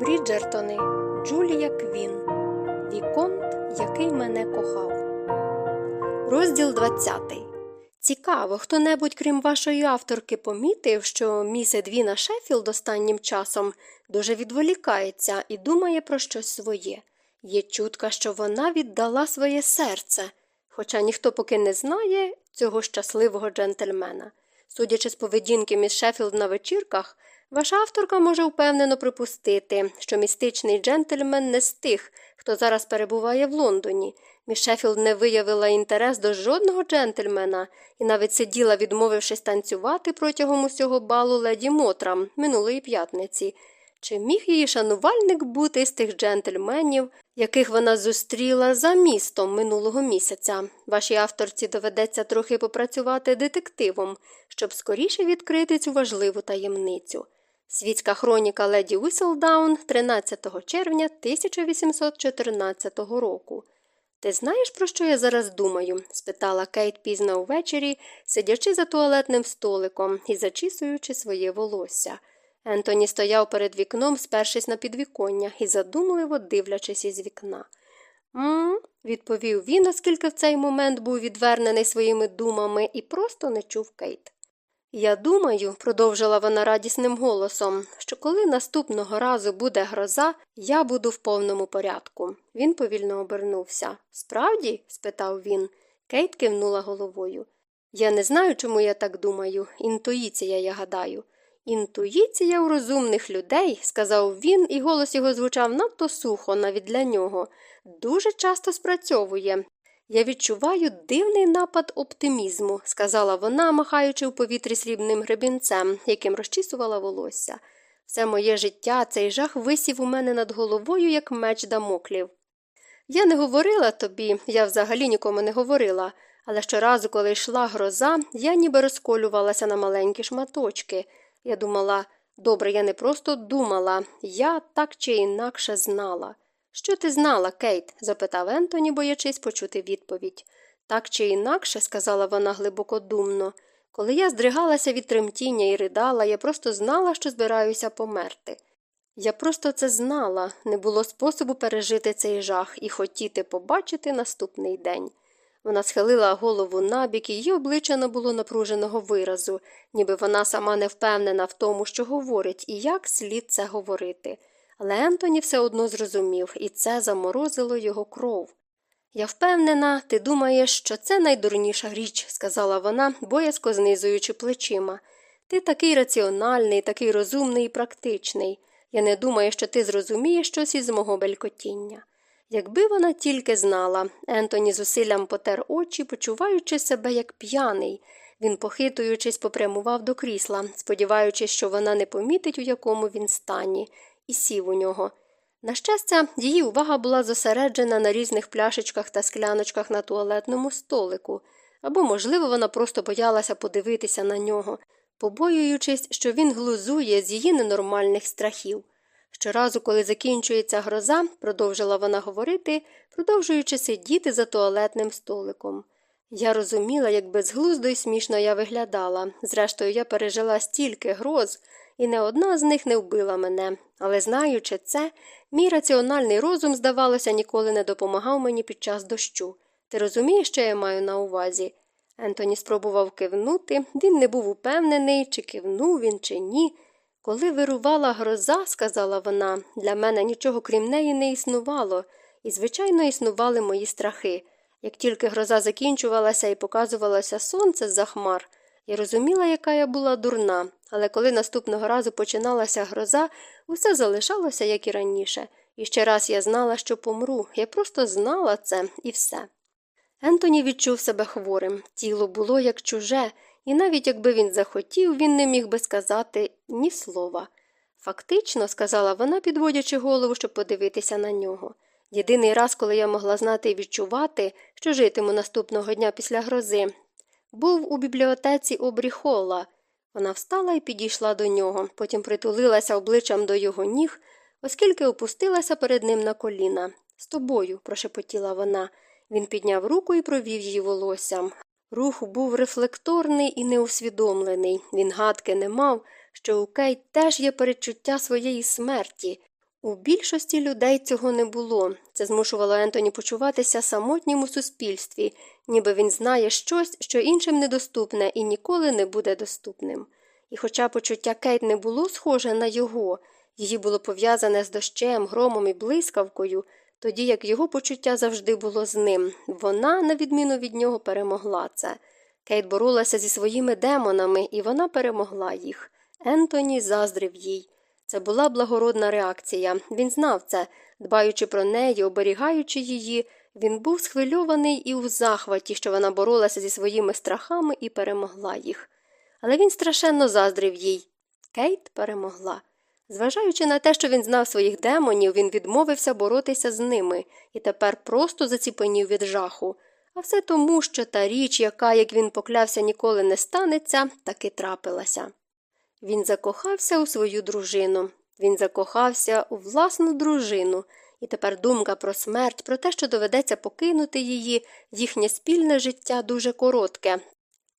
Бріджертони Джулія Квін Віконт, який мене кохав. Розділ 20. Цікаво, хто небудь, крім вашої авторки, помітив, що міс Едвіна Шеффілд останнім часом дуже відволікається і думає про щось своє. Є чутка, що вона віддала своє серце, хоча ніхто поки не знає цього щасливого джентльмена. Судячи з поведінки міс Шеффілд на вечірках, Ваша авторка може впевнено припустити, що містичний джентльмен не з тих, хто зараз перебуває в Лондоні. Міс Шеффілд не виявила інтерес до жодного джентльмена і навіть сиділа, відмовившись танцювати протягом усього балу леді Мотрам минулої п'ятниці. Чи міг її шанувальник бути з тих джентльменів, яких вона зустріла за містом минулого місяця? Вашій авторці доведеться трохи попрацювати детективом, щоб скоріше відкрити цю важливу таємницю. Світська хроніка леді Уіселдаун 13 червня 1814 року. Ти знаєш, про що я зараз думаю? спитала Кейт пізно ввечері, сидячи за туалетним столиком і зачісуючи своє волосся. Ентоні стояв перед вікном, спершись на підвіконня і задумливо дивлячись із вікна. «М-м», відповів він, оскільки в цей момент був відвернений своїми думами і просто не чув Кейт. Я думаю, продовжила вона радісним голосом, що коли наступного разу буде гроза, я буду в повному порядку. Він повільно обернувся. Справді? спитав він. Кейт кивнула головою. Я не знаю, чому я так думаю. Інтуїція, я гадаю. Інтуїція у розумних людей, сказав він, і голос його звучав надто сухо, навіть для нього, дуже часто спрацьовує. Я відчуваю дивний напад оптимізму, сказала вона, махаючи у повітрі срібним гребінцем, яким розчісувала волосся. Все моє життя цей жах висів у мене над головою, як меч дамоклів. Я не говорила тобі, я взагалі нікому не говорила, але щоразу, коли йшла гроза, я ніби розколювалася на маленькі шматочки. Я думала, добре, я не просто думала, я так чи інакше знала. Що ти знала, Кейт? запитав Ентоні, боячись почути відповідь. Так чи інакше, сказала вона глибоко думно, коли я здригалася від тремтіння і ридала, я просто знала, що збираюся померти. Я просто це знала, не було способу пережити цей жах і хотіти побачити наступний день. Вона схилила голову набік, і її обличчя не було напруженого виразу, ніби вона сама не впевнена в тому, що говорить, і як слід це говорити. Але Ентоні все одно зрозумів, і це заморозило його кров. Я впевнена, ти думаєш, що це найдурніша річ, сказала вона, боязко знизуючи плечима. Ти такий раціональний, такий розумний і практичний. Я не думаю, що ти зрозумієш щось із мого белькотіння. Якби вона тільки знала, Ентоні зусиллям потер очі, почуваючи себе як п'яний. Він, похитуючись, попрямував до крісла, сподіваючись, що вона не помітить, у якому він стані, і сів у нього. На щастя, її увага була зосереджена на різних пляшечках та скляночках на туалетному столику, або, можливо, вона просто боялася подивитися на нього, побоюючись, що він глузує з її ненормальних страхів. Щоразу, коли закінчується гроза, продовжила вона говорити, продовжуючи сидіти за туалетним столиком. Я розуміла, як безглуздо і смішно я виглядала. Зрештою, я пережила стільки гроз, і не одна з них не вбила мене, але, знаючи це, мій раціональний розум, здавалося, ніколи не допомагав мені під час дощу. Ти розумієш, що я маю на увазі? Ентоні спробував кивнути, він не був упевнений, чи кивнув він, чи ні. Коли вирувала гроза, сказала вона, для мене нічого крім неї не існувало, і, звичайно, існували мої страхи. Як тільки гроза закінчувалася і показувалося сонце за хмар, я розуміла, яка я була дурна, але коли наступного разу починалася гроза, усе залишалося, як і раніше, і ще раз я знала, що помру, я просто знала це і все. Ентоні відчув себе хворим, тіло було як чуже, і навіть якби він захотів, він не міг би сказати ні слова. Фактично, сказала вона, підводячи голову, щоб подивитися на нього. Єдиний раз, коли я могла знати і відчувати, що житиму наступного дня після грози, був у бібліотеці Обрі Холла. Вона встала і підійшла до нього, потім притулилася обличчям до його ніг, оскільки опустилася перед ним на коліна. З тобою, прошепотіла вона. Він підняв руку і провів її волоссям. Рух був рефлекторний і неусвідомлений. Він гадки не мав, що у Кейт теж є передчуття своєї смерті. У більшості людей цього не було. Це змушувало Ентоні почуватися самотнім у суспільстві, ніби він знає щось, що іншим недоступне і ніколи не буде доступним. І хоча почуття Кейт не було схоже на його, її було пов'язане з дощем, громом і блискавкою, тоді як його почуття завжди було з ним. Вона, на відміну від нього, перемогла це. Кейт боролася зі своїми демонами, і вона перемогла їх. Ентоні заздрив їй. Це була благородна реакція. Він знав це, дбаючи про неї, оберігаючи її, він був схвильований і у захваті, що вона боролася зі своїми страхами і перемогла їх. Але він страшенно заздрив їй. Кейт перемогла. Зважаючи на те, що він знав своїх демонів, він відмовився боротися з ними і тепер просто заціпенів від жаху. А все тому, що та річ, яка, як він поклявся, ніколи не станеться, таки трапилася. Він закохався у свою дружину, він закохався у власну дружину, і тепер думка про смерть, про те, що доведеться покинути її, їхнє спільне життя дуже коротке.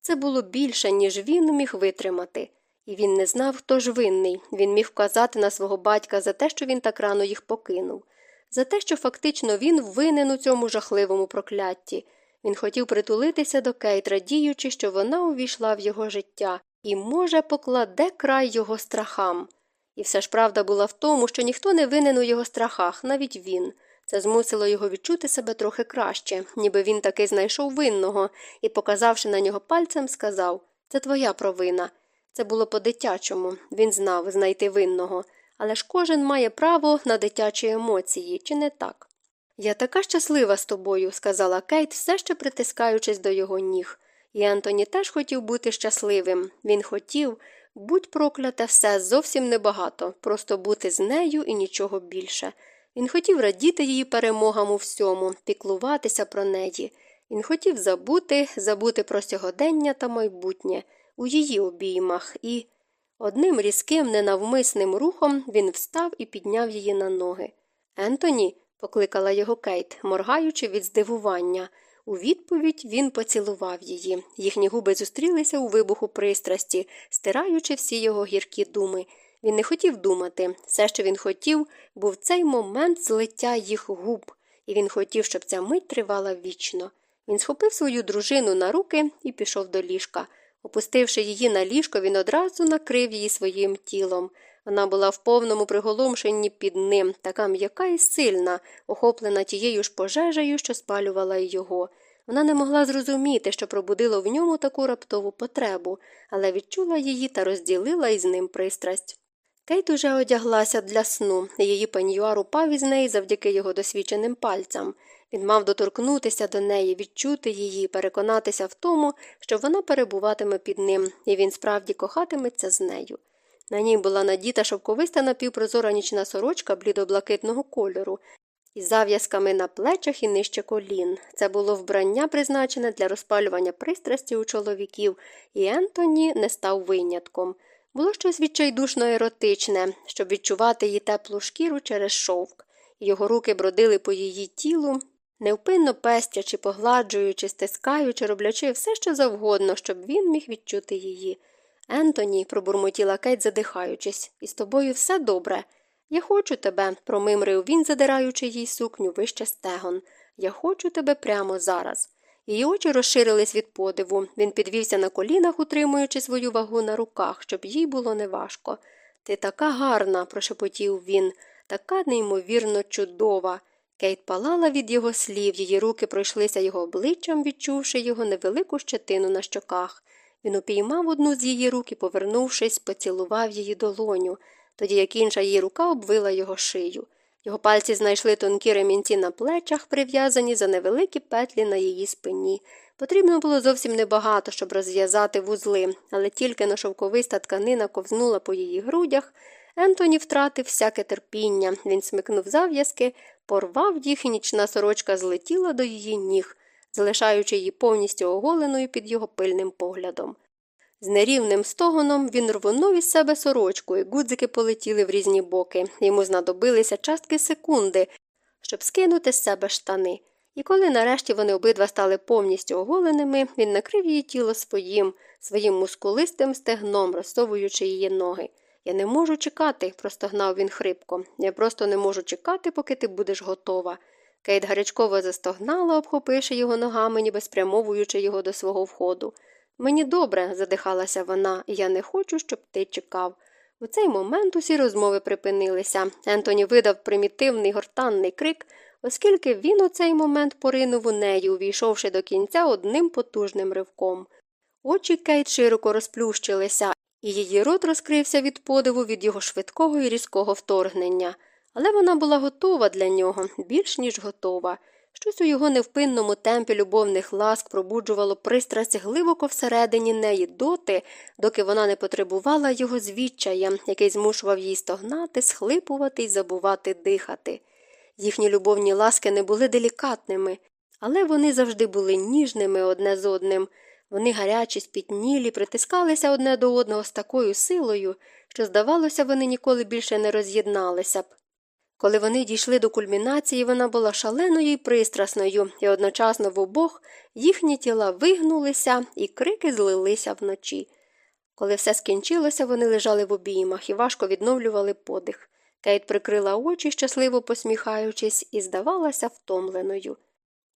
Це було більше, ніж він міг витримати. І він не знав, хто ж винний. Він міг вказати на свого батька за те, що він так рано їх покинув, за те, що фактично він винен у цьому жахливому проклятті. Він хотів притулитися до Кейт, радіючи, що вона увійшла в його життя і, може, покладе край його страхам. І все ж правда була в тому, що ніхто не винен у його страхах, навіть він. Це змусило його відчути себе трохи краще, ніби він таки знайшов винного і, показавши на нього пальцем, сказав Це твоя провина. Це було по-дитячому, він знав знайти винного, але ж кожен має право на дитячі емоції, чи не так? Я така щаслива з тобою, сказала Кейт, все ще притискаючись до його ніг. І Антоні теж хотів бути щасливим. Він хотів, будь прокляте все зовсім небагато, просто бути з нею і нічого більше. Він хотів радіти її перемогам у всьому, піклуватися про неї. Він хотів забути, забути про сьогодення та майбутнє у її обіймах, і одним різким, ненавмисним рухом він встав і підняв її на ноги. Ентоні, покликала його Кейт, моргаючи від здивування. У відповідь він поцілував її. Їхні губи зустрілися у вибуху пристрасті, стираючи всі його гіркі думи. Він не хотів думати. Все, що він хотів, був цей момент злиття їх губ, і він хотів, щоб ця мить тривала вічно. Він схопив свою дружину на руки і пішов до ліжка. Опустивши її на ліжко, він одразу накрив її своїм тілом. Вона була в повному приголомшенні під ним, така м'яка і сильна, охоплена тією ж пожежею, що спалювала його. Вона не могла зрозуміти, що пробудило в ньому таку раптову потребу, але відчула її та розділила із ним пристрасть. Кейт уже одяглася для сну, її пеньюар упав із неї завдяки його досвідченим пальцям. Він мав доторкнутися до неї, відчути її, переконатися в тому, що вона перебуватиме під ним, і він справді кохатиметься з нею. На ній була надіта шовковиста напівпрозора нічна сорочка блідоблакитного кольору, із зав'язками на плечах і нижче колін. Це було вбрання, призначене для розпалювання пристрасті у чоловіків, і Ентоні не став винятком. Було щось відчайдушно еротичне, щоб відчувати її теплу шкіру через шовк. Його руки бродили по її тілу, невпинно пестячи, погладжуючи, стискаючи, роблячи все, що завгодно, щоб він міг відчути її. Ентоні, пробурмотіла Кейт, задихаючись, із тобою все добре. Я хочу тебе, промимрив він, задираючи їй сукню вище стегон. Я хочу тебе прямо зараз. Її очі розширились від подиву. Він підвівся на колінах, утримуючи свою вагу на руках, щоб їй було неважко. Ти така гарна, прошепотів він, така неймовірно чудова. Кейт палала від його слів, її руки пройшлися його обличчям, відчувши його невелику щетину на щоках. Він упіймав одну з її рук і, повернувшись, поцілував її долоню, тоді як інша її рука обвила його шию. Його пальці знайшли тонкі ремінці на плечах, прив'язані за невеликі петлі на її спині. Потрібно було зовсім небагато, щоб розв'язати вузли, але тільки на шовковиста тканина ковзнула по її грудях. Ентоні втратив всяке терпіння. Він смикнув зав'язки, порвав їх, і нічна сорочка злетіла до її ніг, залишаючи її повністю оголеною під його пильним поглядом. З нерівним стогоном він рвонув із себе сорочку, і гудзики полетіли в різні боки. Йому знадобилися частки секунди, щоб скинути з себе штани. І коли нарешті вони обидва стали повністю оголеними, він накрив її тіло своїм, своїм мускулистим стегном, розсовуючи її ноги. Я не можу чекати, простогнав він хрипко. Я просто не можу чекати, поки ти будеш готова. Кейт гарячково застогнала, обхопивши його ногами, ніби спрямовуючи його до свого входу. Мені добре, задихалася вона, я не хочу, щоб ти чекав. У цей момент усі розмови припинилися. Ентоні видав примітивний гортанний крик, оскільки він у цей момент поринув у неї, увійшовши до кінця одним потужним ривком. Очі Кейт широко розплющилися, і її рот розкрився від подиву від його швидкого і різкого вторгнення. Але вона була готова для нього, більш ніж готова. Щось у його невпинному темпі любовних ласк пробуджувало пристрасть глибоко всередині неї доти, доки вона не потребувала його звідчая, який змушував її стогнати, схлипувати й забувати дихати. Їхні любовні ласки не були делікатними, але вони завжди були ніжними одне з одним. Вони гарячі, спітнілі, притискалися одне до одного з такою силою, що, здавалося, вони ніколи більше не роз'єдналися б. Коли вони дійшли до кульмінації, вона була шаленою і пристрасною, і одночасно в обох їхні тіла вигнулися і крики злилися вночі. Коли все скінчилося, вони лежали в обіймах і важко відновлювали подих. Кейт прикрила очі, щасливо посміхаючись, і здавалася втомленою.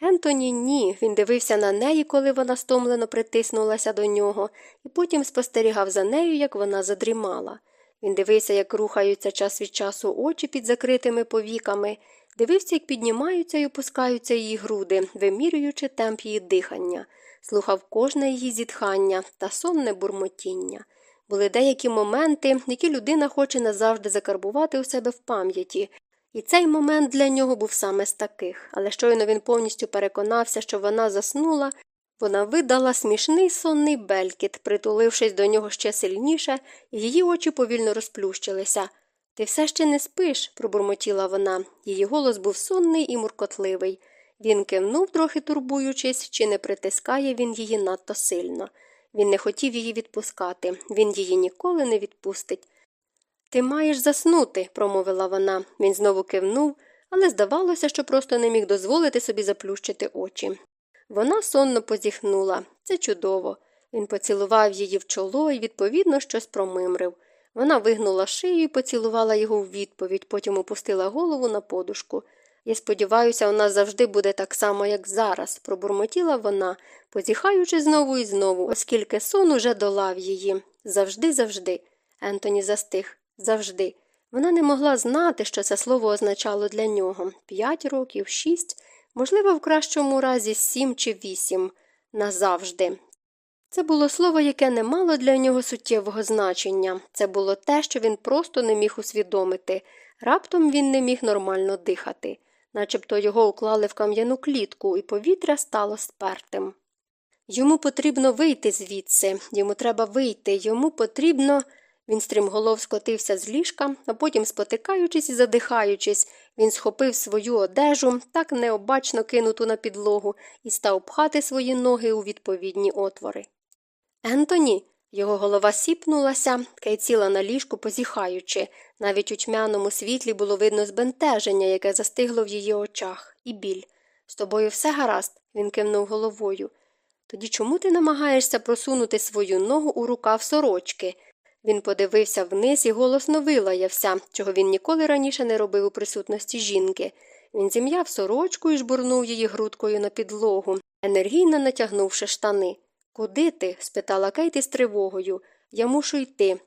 Ентоні ні. Він дивився на неї, коли вона стомлено притиснулася до нього, і потім спостерігав за нею, як вона задрімала. Він дивився, як рухаються час від часу очі під закритими повіками, дивився, як піднімаються і опускаються її груди, вимірюючи темп її дихання, слухав кожне її зітхання та сонне бурмотіння. Були деякі моменти, які людина хоче назавжди закарбувати у себе в пам'яті, і цей момент для нього був саме з таких, але щойно він повністю переконався, що вона заснула, вона видала смішний сонний белькіт, притулившись до нього ще сильніше, її очі повільно розплющилися. Ти все ще не спиш, пробурмотіла вона. Її голос був сонний і муркотливий. Він кивнув, трохи турбуючись, чи не притискає він її надто сильно. Він не хотів її відпускати, він її ніколи не відпустить. Ти маєш заснути, промовила вона. Він знову кивнув, але здавалося, що просто не міг дозволити собі заплющити очі. Вона сонно позіхнула. Це чудово. Він поцілував її в чоло і, відповідно, щось промимрив. Вона вигнула шию і поцілувала його в відповідь, потім опустила голову на подушку. Я сподіваюся, нас завжди буде так само, як зараз, пробурмотіла вона, позіхаючи знову і знову, оскільки сон уже долав її. Завжди, завжди. Ентоні застиг. Завжди. Вона не могла знати, що це слово означало для нього п'ять років, шість, можливо, в кращому разі сім чи вісім. Назавжди. Це було слово, яке не мало для нього суттєвого значення. Це було те, що він просто не міг усвідомити. Раптом він не міг нормально дихати, начебто його уклали в кам'яну клітку, і повітря стало спертим. Йому потрібно вийти звідси, йому треба вийти, йому потрібно. Він стрімголов скотився з ліжка, а потім, спотикаючись і задихаючись, він схопив свою одежу, так необачно кинуту на підлогу, і став пхати свої ноги у відповідні отвори. Ентоні. Його голова сіпнулася, кейціла на ліжку, позіхаючи. Навіть у тьмяному світлі було видно збентеження, яке застигло в її очах, і біль. З тобою все гаразд, він кивнув головою. Тоді чому ти намагаєшся просунути свою ногу у рукав сорочки? Він подивився вниз і голосно вилаявся, чого він ніколи раніше не робив у присутності жінки. Він зім'яв сорочку і жбурнув її грудкою на підлогу, енергійно натягнувши штани. Куди ти? спитала Кейт із тривогою. Я мушу йти.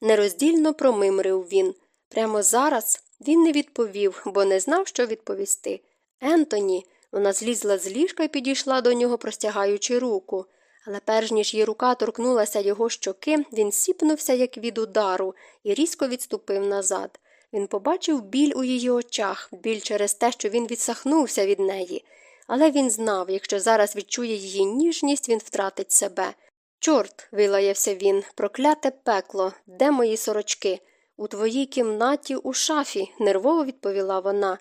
Нероздільно промимрив він. Прямо зараз він не відповів, бо не знав, що відповісти. Ентоні, вона злізла з ліжка і підійшла до нього, простягаючи руку. Але перш ніж її рука торкнулася його щоки, він сіпнувся, як від удару, і різко відступив назад. Він побачив біль у її очах, біль через те, що він відсахнувся від неї. Але він знав, якщо зараз відчує її ніжність, він втратить себе. Чорт, вилаявся він, прокляте пекло, де мої сорочки? У твоїй кімнаті у шафі, нервово відповіла вона.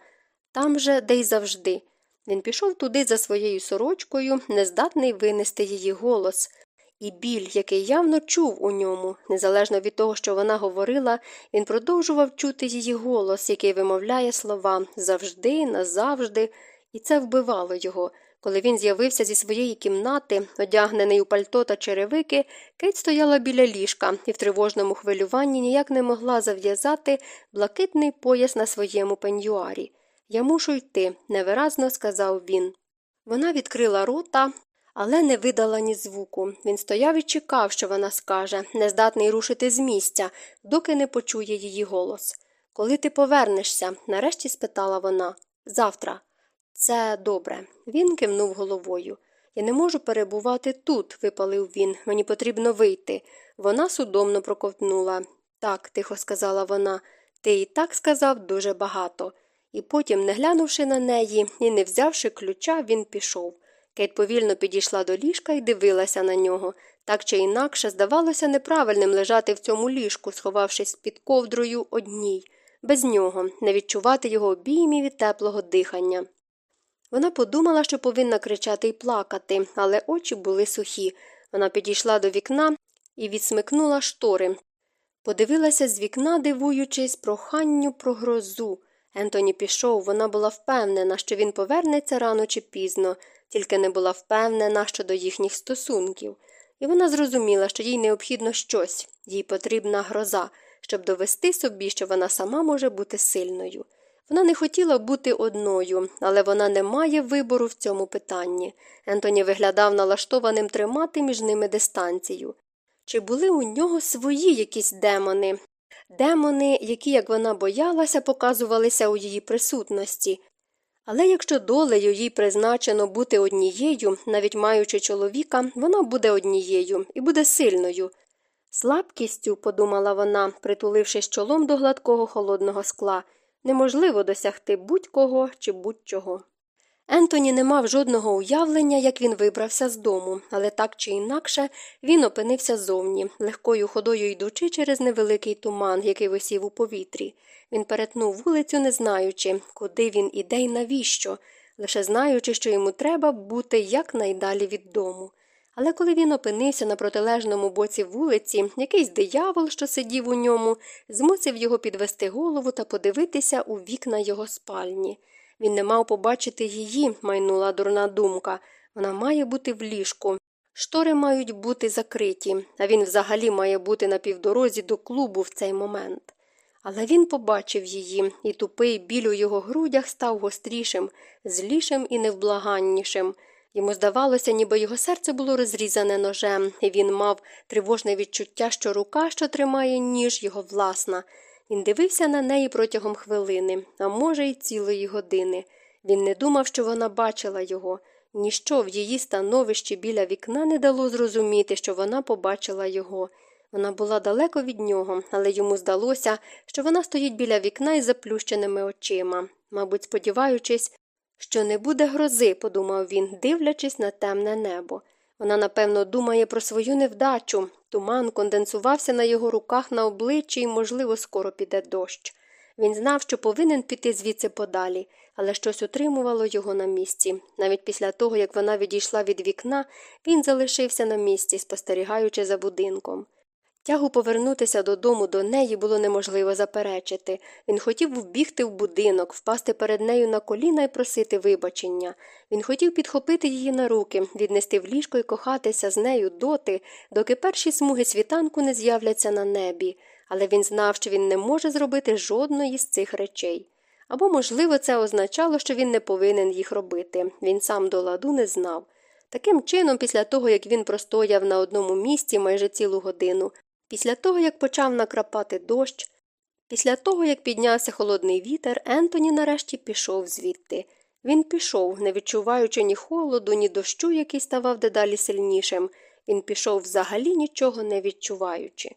Там же, де й завжди. Він пішов туди за своєю сорочкою, нездатний винести її голос. І біль, який явно чув у ньому, незалежно від того, що вона говорила, він продовжував чути її голос, який вимовляє слова завжди, назавжди, і це вбивало його. Коли він з'явився зі своєї кімнати, одягнений у пальто та черевики, Кейт стояла біля ліжка і в тривожному хвилюванні ніяк не могла зав'язати блакитний пояс на своєму пеньюарі. Я мушу йти, невиразно сказав він. Вона відкрила рота, але не видала ні звуку. Він стояв і чекав, що вона скаже, нездатний рушити з місця, доки не почує її голос. Коли ти повернешся? нарешті спитала вона. Завтра. Це добре. Він кивнув головою. Я не можу перебувати тут, випалив він. Мені потрібно вийти. Вона судомно проковтнула. Так, тихо сказала вона, ти і так сказав дуже багато. І потім, не глянувши на неї і не взявши ключа, він пішов. Кейт повільно підійшла до ліжка і дивилася на нього. Так чи інакше здавалося неправильним лежати в цьому ліжку, сховавшись під ковдрою одній, без нього, не відчувати його обіймів і теплого дихання. Вона подумала, що повинна кричати і плакати, але очі були сухі. Вона підійшла до вікна і відсмикнула штори. Подивилася з вікна, дивуючись проханню про грозу. Ентоні пішов, вона була впевнена, що він повернеться рано чи пізно, тільки не була впевнена щодо їхніх стосунків. І вона зрозуміла, що їй необхідно щось, їй потрібна гроза, щоб довести собі, що вона сама може бути сильною. Вона не хотіла бути одною, але вона не має вибору в цьому питанні. Ентоні виглядав налаштованим тримати між ними дистанцію. Чи були у нього свої якісь демони? Демони, які, як вона боялася, показувалися у її присутності. Але якщо долею їй призначено бути однією, навіть маючи чоловіка, вона буде однією і буде сильною. Слабкістю, подумала вона, притулившись чолом до гладкого холодного скла, неможливо досягти будь-кого чи будь-чого. Ентоні не мав жодного уявлення, як він вибрався з дому, але так чи інакше він опинився зовні, легкою ходою йдучи через невеликий туман, який висів у повітрі. Він перетнув вулицю, не знаючи, куди він іде і навіщо, лише знаючи, що йому треба бути якнайдалі від дому. Але коли він опинився на протилежному боці вулиці, якийсь диявол, що сидів у ньому, змусив його підвести голову та подивитися у вікна його спальні. Він не мав побачити її, майнула дурна думка. Вона має бути в ліжку. Штори мають бути закриті, а він взагалі має бути на півдорозі до клубу в цей момент. Але він побачив її, і тупий біль у його грудях став гострішим, злішим і невблаганнішим. Йому здавалося, ніби його серце було розрізане ножем, і він мав тривожне відчуття, що рука, що тримає ніж, його власна. Він дивився на неї протягом хвилини, а може, й цілої години. Він не думав, що вона бачила його. Ніщо в її становищі біля вікна не дало зрозуміти, що вона побачила його. Вона була далеко від нього, але йому здалося, що вона стоїть біля вікна із заплющеними очима, мабуть, сподіваючись, що не буде грози, подумав він, дивлячись на темне небо. Вона, напевно, думає про свою невдачу. Туман конденсувався на його руках на обличчі і, можливо, скоро піде дощ. Він знав, що повинен піти звідси подалі, але щось утримувало його на місці. Навіть після того, як вона відійшла від вікна, він залишився на місці, спостерігаючи за будинком. Тягу повернутися додому до неї було неможливо заперечити. Він хотів вбігти в будинок, впасти перед нею на коліна і просити вибачення. Він хотів підхопити її на руки, віднести в ліжко і кохатися з нею доти, доки перші смуги світанку не з'являться на небі, але він знав, що він не може зробити жодної з цих речей. Або, можливо, це означало, що він не повинен їх робити. Він сам до ладу не знав. Таким чином, після того, як він простояв на одному місці майже цілу годину, Після того, як почав накрапати дощ, після того, як піднявся холодний вітер, Ентоні нарешті пішов звідти. Він пішов, не відчуваючи ні холоду, ні дощу, який ставав дедалі сильнішим. Він пішов взагалі нічого не відчуваючи.